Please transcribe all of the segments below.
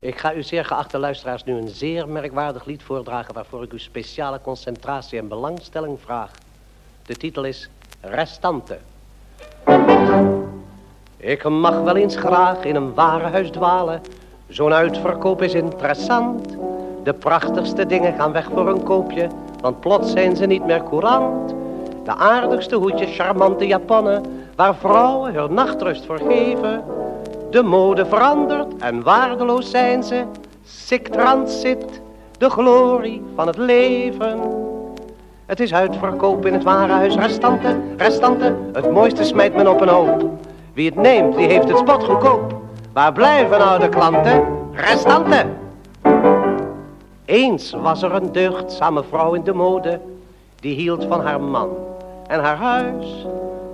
Ik ga u zeer geachte luisteraars nu een zeer merkwaardig lied voordragen... waarvoor ik uw speciale concentratie en belangstelling vraag. De titel is Restante. Ik mag wel eens graag in een warenhuis dwalen. Zo'n uitverkoop is interessant. De prachtigste dingen gaan weg voor een koopje... want plots zijn ze niet meer courant. De aardigste hoedjes, charmante japonnen... waar vrouwen hun nachtrust voor geven... De mode verandert en waardeloos zijn ze. Sic transit, de glorie van het leven. Het is uitverkoop in het warenhuis. Restanten, restanten, het mooiste smijt men op een hoop. Wie het neemt, die heeft het spot goedkoop. Waar blijven nou de klanten? Restanten. Eens was er een deugdzame vrouw in de mode. Die hield van haar man en haar huis.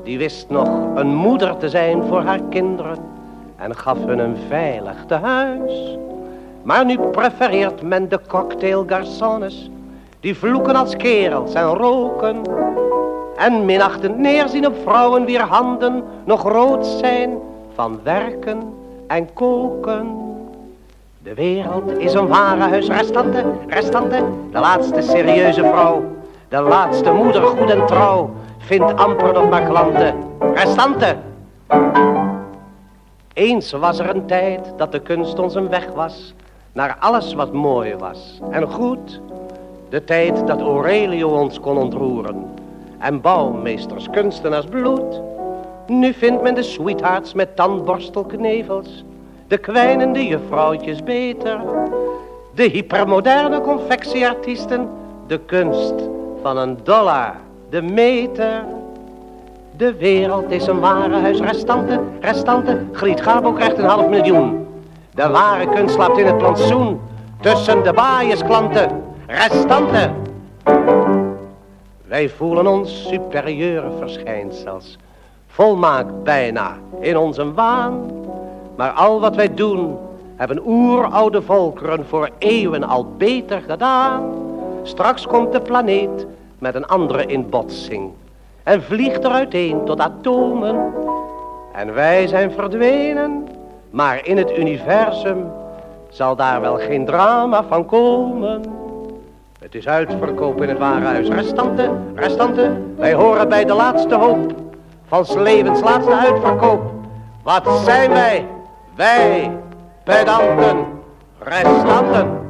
Die wist nog een moeder te zijn voor haar kinderen en gaf hun een veilig tehuis. Maar nu prefereert men de cocktailgarçons, die vloeken als kerels en roken. En minachtend neerzien op vrouwen wier handen nog rood zijn van werken en koken. De wereld is een ware huis, restante, restante, de laatste serieuze vrouw. De laatste moeder goed en trouw, vindt amper nog maar klanten. Restante. Eens was er een tijd dat de kunst ons een weg was naar alles wat mooi was en goed. De tijd dat Aurelio ons kon ontroeren en bouwmeesters kunstenaars bloed. Nu vindt men de sweethearts met tandborstelknevels, de kwijnende juffrouwtjes beter. De hypermoderne confectieartiesten, de kunst van een dollar, de meter. De wereld is een ware. Restante, restante. Griet Gabo krijgt een half miljoen. De ware kunst slaapt in het plantsoen. Tussen de baaiensklanten. Restante. Wij voelen ons superieure verschijnsels. Volmaakt bijna in onze waan. Maar al wat wij doen, hebben oeroude volkeren voor eeuwen al beter gedaan. Straks komt de planeet met een andere inbotsing en vliegt er uiteen tot atomen. En wij zijn verdwenen, maar in het universum zal daar wel geen drama van komen. Het is uitverkoop in het warenhuis. Restanten, restanten, wij horen bij de laatste hoop van levens laatste uitverkoop. Wat zijn wij? Wij, pedanten, restanten.